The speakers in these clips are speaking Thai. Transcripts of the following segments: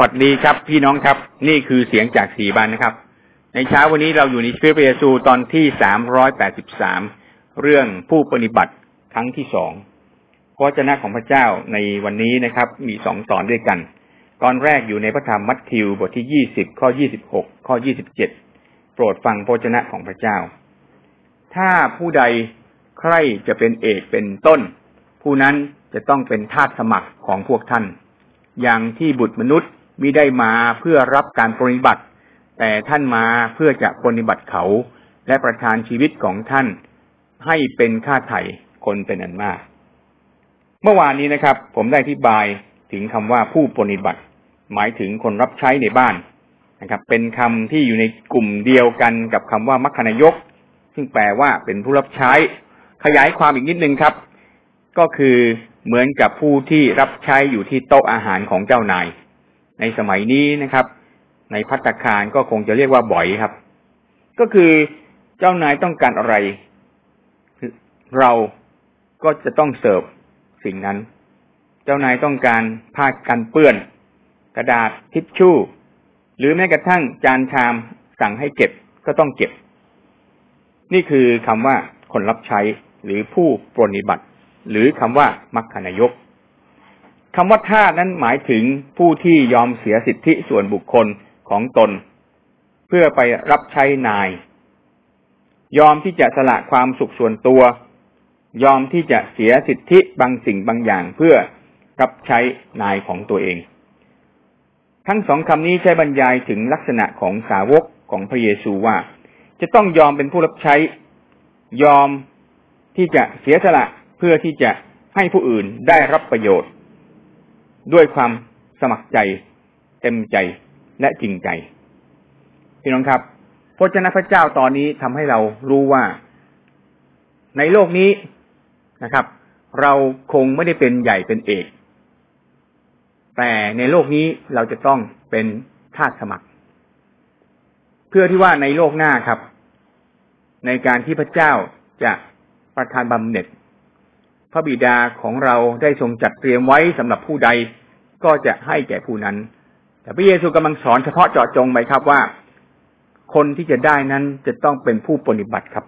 วัสดีครับพี่น้องครับ นี่คือเสียงจากสีบานนะครับ ในเช้าวันนี้เราอยู่ในชีวิตพระเยซูตอนที่สามร้อยแปดสิบสามเรื่องผู้ปฏิบัติครั้งที่สองพระเจ้าของพระเจ้าในวันนี้นะครับ มีสองตอนด้วยกัน ตอนแรกอยู่ในพระธรรมมัทธิวบทที่ยี่สิบข้อยี่สิบหกข้อยี่สิบเจ็ดโปรดฟังพระเจ้าของพระเจ้า ถ้าผู้ใดใครจะเป็นเอกเป็นต้น ผู้นั้นจะต้องเป็นทาสสมัครของพวกท่าน อย่างที่บุตรมนุษย์ มิได้มาเพื่อรับการปฏิบัติ แต่ท่านมาเพื่อจะปฏิบัติเขา และประทานชีวิตของท่าน ให้เป็นค่าไถ่คนเป็นอันมาก เมื่อวานนี้นะครับ ผมได้อธิบายถึงคำว่าผู้ปฏิบัติ หมายถึงคนรับใช้ในบ้านนะครับ เป็นคำที่อยู่ในกลุ่มเดียวกันกับคำว่ามัคคณายก ซึ่งแปลว่าเป็นผู้รับใช้ ขยายความอีกนิดนึงครับ ก็คือเหมือนกับผู้ที่รับใช้อยู่ที่โต๊ะอาหารของเจ้านาย ในสมัยนี้นะครับ ในพัตคารก็คงจะเรียกว่าบ่อยครับ ก็คือเจ้านายต้องการอะไร เราก็จะต้องเสิร์ฟสิ่งนั้น เจ้านายต้องการผ้ากันเปื้อน กระดาษทิชชู่ หรือแม้กระทั่งจานชามสั่งให้เก็บก็ต้องเก็บ นี่คือคำว่าคนรับใช้หรือผู้ปรนิบัติ หรือคำว่ามัคคณายก คำว่าทาสนั้นหมายถึงผู้ที่ยอมเสียสิทธิส่วนบุคคลของตน เพื่อไปรับใช้นาย ยอมที่จะสละความสุขส่วนตัว ยอมที่จะเสียสิทธิบางสิ่งบางอย่างเพื่อรับใช้นายของตัวเอง ทั้งสองคำนี้ใช้บรรยายถึงลักษณะของสาวกของพระเยซูว่า จะต้องยอมเป็นผู้รับใช้ ยอมที่จะเสียสละเพื่อที่จะให้ผู้อื่นได้รับประโยชน์ ด้วยความสมัครใจ เต็มใจและจริงใจ พี่น้องครับพระเจ้าพระเจ้าตอนนี้ทำให้เรารู้ว่า ในโลกนี้นะครับ เราคงไม่ได้เป็นใหญ่เป็นเอก แต่ในโลกนี้เราจะต้องเป็นทาสสมัคร เพื่อที่ว่าในโลกหน้าครับ ในการที่พระเจ้าจะประทานบำเหน็จ ระบิดาของเราได้ทรงจัดเตรียมไว้สำหรับผู้ใดก็จะให้แก่ผู้นั้น แต่พระเยซูกำลังสอนเฉพาะเจาะจงไปครับว่า คนที่จะได้นั้นจะต้องเป็นผู้ปฏิบัติครับ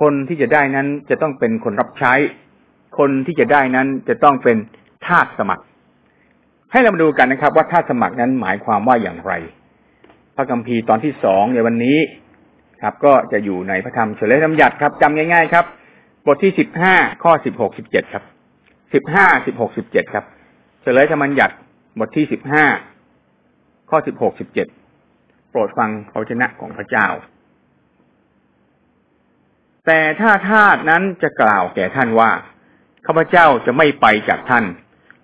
คนที่จะได้นั้นจะต้องเป็นคนรับใช้ คนที่จะได้นั้นจะต้องเป็นทาสสมัคร ให้เรามาดูกันนะครับ ว่าทาสสมัครนั้นหมายความว่าอย่างไร พระคัมภีร์ตอนที่สองในวันนี้ครับ ก็จะอยู่ในพระธรรมเฉลยธรรมยัติครับจำง่าย ๆ ครับ ทที่สิบห้าข้อสิบหกสิบเจ็ดครับสิบห้าสิบหกสิบเจ็ดครับเฉลยธรรมัญญัติบทที่สิบห้าข้อสิบหกสิบเจ็ดโปรดฟังพระชนะของพระเจ้า แต่ถ้าทาสนั้นจะกล่าวแก่ท่านว่าข้าพเจ้าจะไม่ไปจากท่าน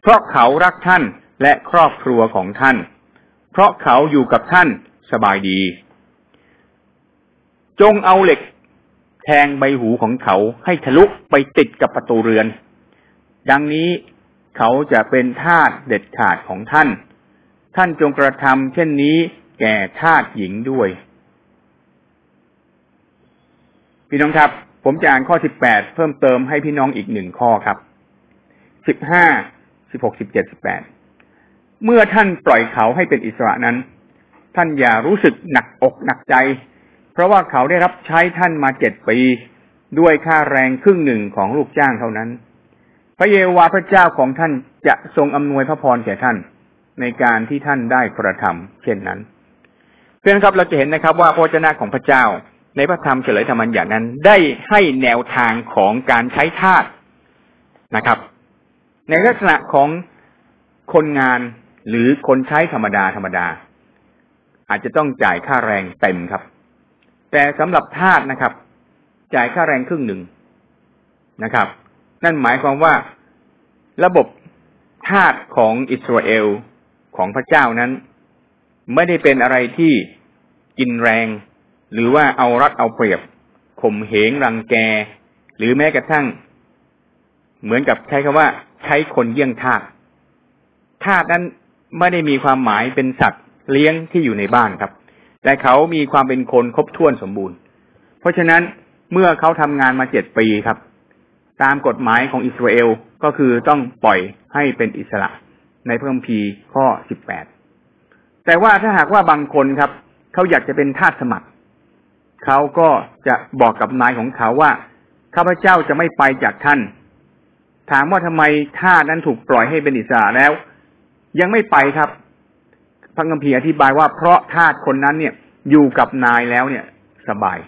เพราะเขารักท่านและครอบครัวของท่าน เพราะเขาอยู่กับท่านสบายดี จงเอาเหล็ก แทงใบหูของเขาให้ทะลุไปติดกับประตูเรือน ดังนี้เขาจะเป็นทาสเด็ดขาดของท่าน ท่านจงกระทำเช่นนี้แก่ทาสหญิงด้วย พี่น้องครับ ผมจะอ่านข้อสิบแปดเพิ่มเติมให้พี่น้องอีกหนึ่งข้อครับสิบห้าสิบหกสิบเจ็ดสิบแปดเมื่อท่านปล่อยเขาให้เป็นอิสระนั้น ท่านอย่ารู้สึกหนักอกหนักใจ เพราะว่าเขาได้รับใช้ท่านมาเจ็ดปี ด้วยค่าแรงครึ่งหนึ่งของลูกจ้างเท่านั้น พระเยโวาพระเจ้าของท่านจะทรงอำนวยพระพรแก่ท่าน ในการที่ท่านได้กระทำเช่นนั้น เพื่อนครับเราจะเห็นนะครับ ว่าพระเจ้าของพระเจ้าในพระธรรมเฉลยธรรมัญญานั้น ได้ให้แนวทางของการใช้ทาสนะครับ ในลักษณะของคนงานหรือคนใช้ธรรมดาธรรมดา อาจจะต้องจ่ายค่าแรงเต็มครับ แต่สำหรับทาสนะครับ จ่ายค่าแรงครึ่งหนึ่งนะครับ นั่นหมายความว่าระบบทาสของอิสราเอลของพระเจ้านั้น ไม่ได้เป็นอะไรที่กินแรง หรือว่าเอารัดเอาเปรียบข่มเหงรังแก หรือแม้กระทั่ง เหมือนกับใช้คำว่า ใช้คนเยี่ยงทาสทาสนั้นไม่ได้มีความหมายเป็นสัตว์เลี้ยงที่อยู่ในบ้านครับ แต่เขามีความเป็นคนครบถ้วนสมบูรณ์ เพราะฉะนั้นเมื่อเขาทำงานมาเจ็ดปีครับ ตามกฎหมายของอิสราเอลก็คือต้องปล่อยให้เป็นอิสระในพระคัมภีร์ข้อสิบแปดแต่ว่าถ้าหากว่าบางคนครับ เขาอยากจะเป็นทาสสมัคร เขาก็จะบอกกับนายของเขาว่าข้าพเจ้าจะไม่ไปจากท่าน ถามว่าทำไมทาสนั้นถูกปล่อยให้เป็นอิสระแล้ว ยังไม่ไปครับ ระคัมภีร์อธิบายว่าเพราะทาสคนนั้นเนี่ยอยู่กับนายแล้วเนี่ย สบาย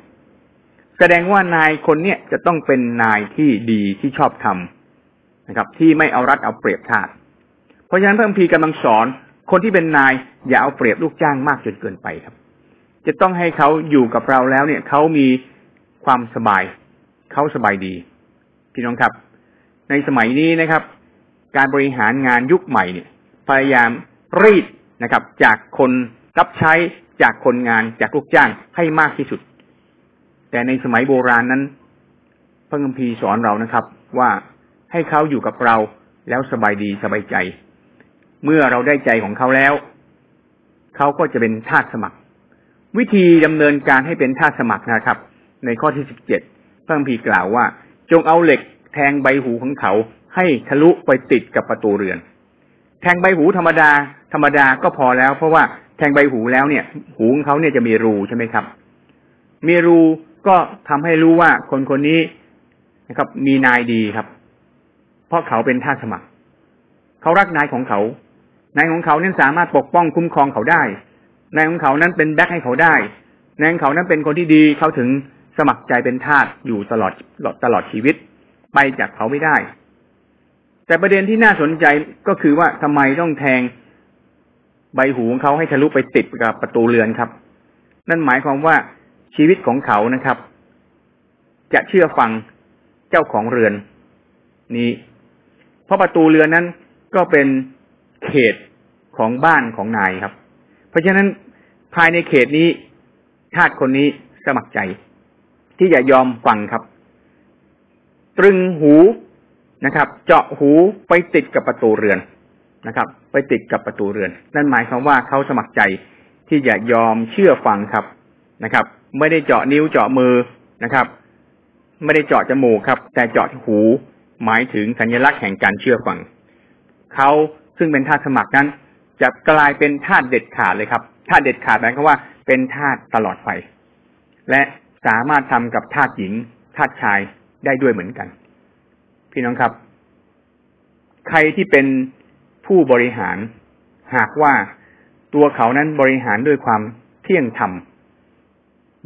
แสดงว่านายคนเนี้ยจะต้องเป็นนายที่ดีที่ชอบทำนะครับ ที่ไม่เอารัดเอาเปรียบทาสเพราะฉะนั้นพระคัมภีร์กำลังสอน คนที่เป็นนายอย่าเอาเปรียบลูกจ้างมากจนเกินไปครับ จะต้องให้เขาอยู่กับเราแล้วเนี่ยเขามีความสบายเขาสบายดี พี่น้องครับ ในสมัยนี้นะครับ การบริหารงานยุคใหม่เนี่ย พยายามรีด นะครับ จากคนรับใช้จากคนงานจากลูกจ้างให้มากที่สุด แต่ในสมัยโบราณนั้น พระคัมภีร์สอนเรานะครับ ว่าให้เขาอยู่กับเราแล้วสบายดีสบายใจ เมื่อเราได้ใจของเขาแล้ว เขาก็จะเป็นทาสสมัคร วิธีดำเนินการให้เป็นทาสสมัครนะครับ ในข้อที่สิบเจ็ดพระคัมภีร์กล่าวว่า จงเอาเหล็กแทงใบหูของเขาให้ทะลุไปติดกับประตูเรือน แทงใบหูธรรมดา ธรรมดาก็พอแล้ว เพราะว่าแทงใบหูแล้วเนี่ย หูของเขาเนี่ยจะมีรูใช่ไหมครับ มีรูก็ทำให้รู้ว่าคนคนนี้นะครับ มีนายดีครับ เพราะเขาเป็นท่าสสมัคร เขารักนายของเขา นายของเขานั้นสามารถปกป้องคุ้มครองเขาได้ นายของเขานั้นเป็นแบ็คให้เขาได้ นายของเขานั้นเป็นคนที่ดีเขาถึงสมัครใจเป็นทาสอยู่ตลอดตลอดชีวิต ไปจากเขาไม่ได้ แต่ประเด็นที่น่าสนใจก็คือว่าทำไมต้องแทงใบหูของเขาให้ทะลุไปติดกับประตูเรือนครับ นั่นหมายความว่าชีวิตของเขานะครับ จะเชื่อฟังเจ้าของเรือน นี้ เพราะประตูเรือนนั้นก็เป็นเขตของบ้านของนายครับ เพราะฉะนั้นภายในเขตนี้ทาสคนนี้สมัครใจ ที่จะยอมฟังครับ ตรึงหู นะครับ เจาะหูไปติดกับประตูเรือนนะครับ ไปติดกับประตูเรือน นั่นหมายความว่าเขาสมัครใจที่จะยอมเชื่อฟังครับนะครับ ไม่ได้เจาะนิ้วเจาะมือนะครับ ไม่ได้เจาะจมูกครับ แต่เจาะหูหมายถึงสัญลักษณ์แห่งการเชื่อฟังเขาซึ่งเป็นทาสสมัครนั้น จะกลายเป็นทาสเด็ดขาดเลยครับทาสเด็ดขาดหมายความว่าเป็นทาสตลอดไปและสามารถทำกับทาสหญิงทาสชายได้ด้วยเหมือนกัน พี่น้องครับ ใครที่เป็นผู้บริหาร หากว่าตัวเขานั้นบริหารด้วยความเที่ยงธรรม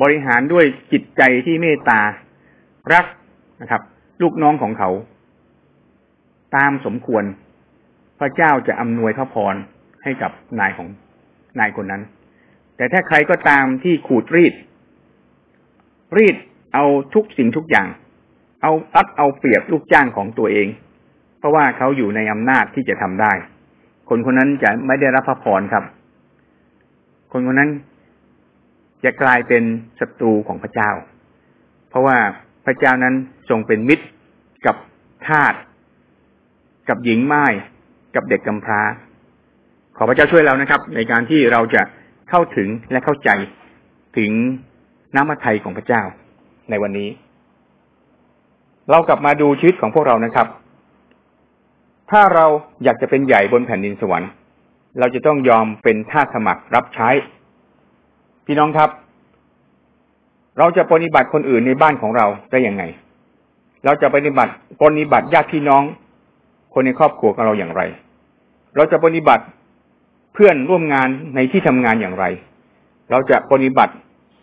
บริหารด้วยจิตใจที่เมตตารักนะครับ ลูกน้องของเขา ตามสมควร พระเจ้าจะอำนวยพระพรให้กับนายของนายคนนั้น แต่ถ้าใครก็ตามที่ขูดรีด รีดเอาทุกสิ่งทุกอย่าง เอาตัดเอาเปรียบลูกจ้างของตัวเอง เพราะว่าเขาอยู่ในอำนาจที่จะทำได้ คนคนนั้นจะไม่ได้รับพระพรครับ คนคนนั้นจะกลายเป็นศัตรูของพระเจ้า เพราะว่าพระเจ้านั้นทรงเป็นมิตรกับทาสกับหญิงไม้กับเด็กกำพร้า ขอพระเจ้าช่วยเรานะครับ ในการที่เราจะเข้าถึงและเข้าใจถึงน้ำมัทยของพระเจ้าในวันนี้ เรากลับมาดูชีวิตของพวกเรานะครับ ถ้าเราอยากจะเป็นใหญ่บนแผ่นดินสวรรค์ เราจะต้องยอมเป็นท่าสมัครรับใช้ พี่น้องครับ เราจะปฏิบัติคนอื่นในบ้านของเราได้ยังไง เราจะปฏิบัติปฏิบัติญาติพี่น้อง คนในครอบครัวของเราอย่างไร เราจะปฏิบัติเพื่อนร่วมงานในที่ทำงานอย่างไร เราจะปฏิบัติ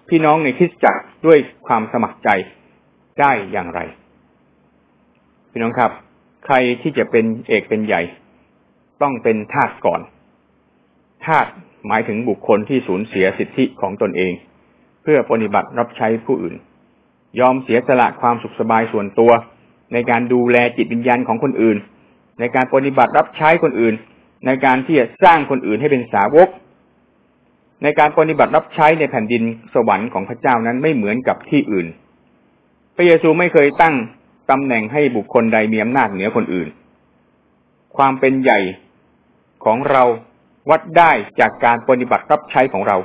พี่น้องในคริสตจักรด้วยความสมัครใจได้อย่างไร พี่น้องครับ ใครที่จะเป็นเอกเป็นใหญ่ ต้องเป็นทาสก่อนทาสหมายถึงบุคคลที่สูญเสียสิทธิของตนเอง เพื่อปฏิบัติรับใช้ผู้อื่น ยอมเสียสละความสุขสบายส่วนตัว ในการดูแลจิตวิญญาณของคนอื่น ในการปฏิบัติรับใช้คนอื่น ในการที่จะสร้างคนอื่นให้เป็นสาวก ในการปฏิบัติรับใช้ในแผ่นดินสวรรค์ของพระเจ้านั้นไม่เหมือนกับที่อื่น พระเยซูไม่เคยตั้ง ตำแหน่งให้บุคคลใดมีอำนาจเหนือคนอื่น ความเป็นใหญ่ของเราวัดได้จากการปฏิบัติรับใช้ของเรา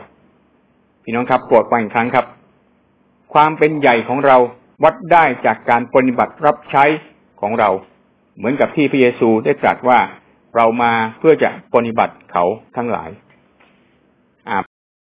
พี่น้องครับโปรดฟังอีกครั้งครับ ความเป็นใหญ่ของเราวัดได้จากการปฏิบัติรับใช้ของเรา เหมือนกับที่พระเยซูได้ตรัสว่าเรามาเพื่อจะปฏิบัติเขาทั้งหลาย